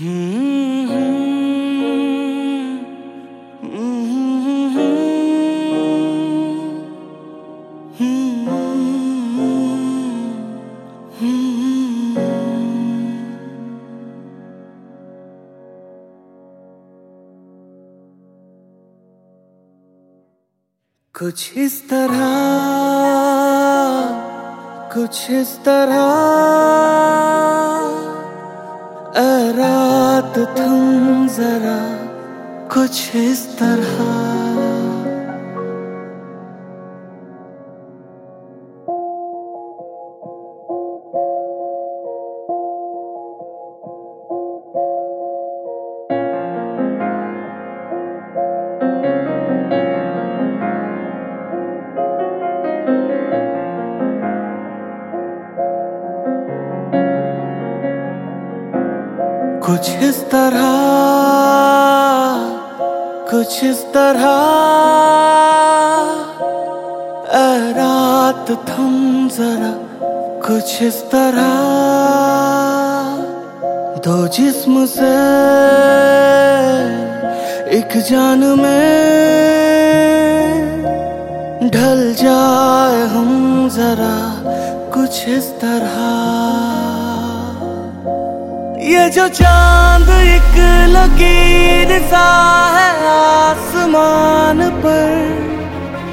कुछ इस तरह कुछ इस तरह तुम जरा कुछ इस तरह कुछ इस तरह, कुछ इस तरह। रात थम जरा, कुछ इस तरह। दो जिस्म से एक जान में ढल जाए हम जरा, कुछ इस तरह। जो चाँद एक लकीर सा है आसमान पर,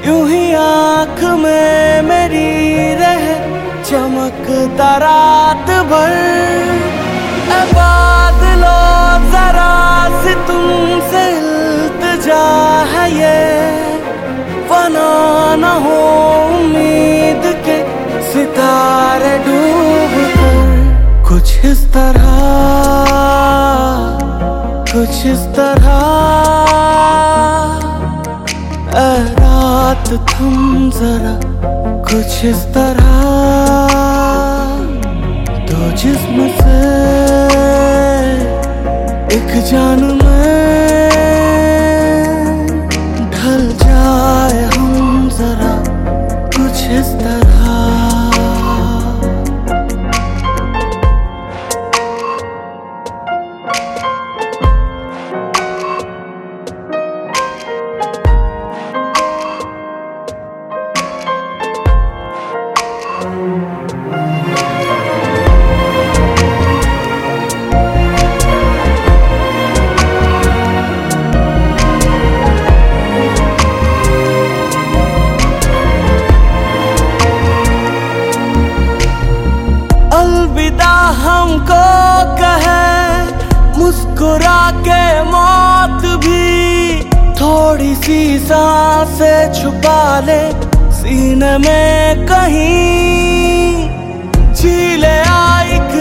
यूँ ही आँख में मेरी रह चमकता रात भर। बादलो से इल्तजा है ये, फना न हो कुछ इस तरह रात तुम जरा कुछ इस तरह। तो जिसम से एक जान साँसें छुपा ले सीन में कहीं झीले आई एक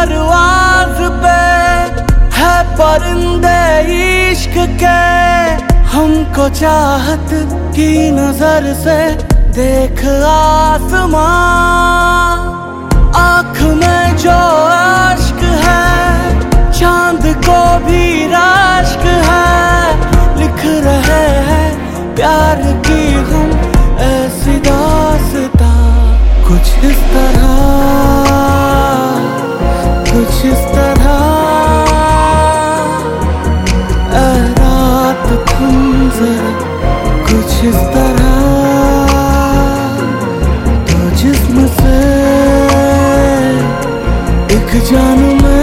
परवाज पे है परिंदे इश्क के। हमको चाहत की नज़र से देख आसमां। आँख में जो अश्क है, चाँद को भी राश्क है। लिख रहे हैं प्यार की हम ऐसी दासता। कुछ इस तरह एक जानू मैं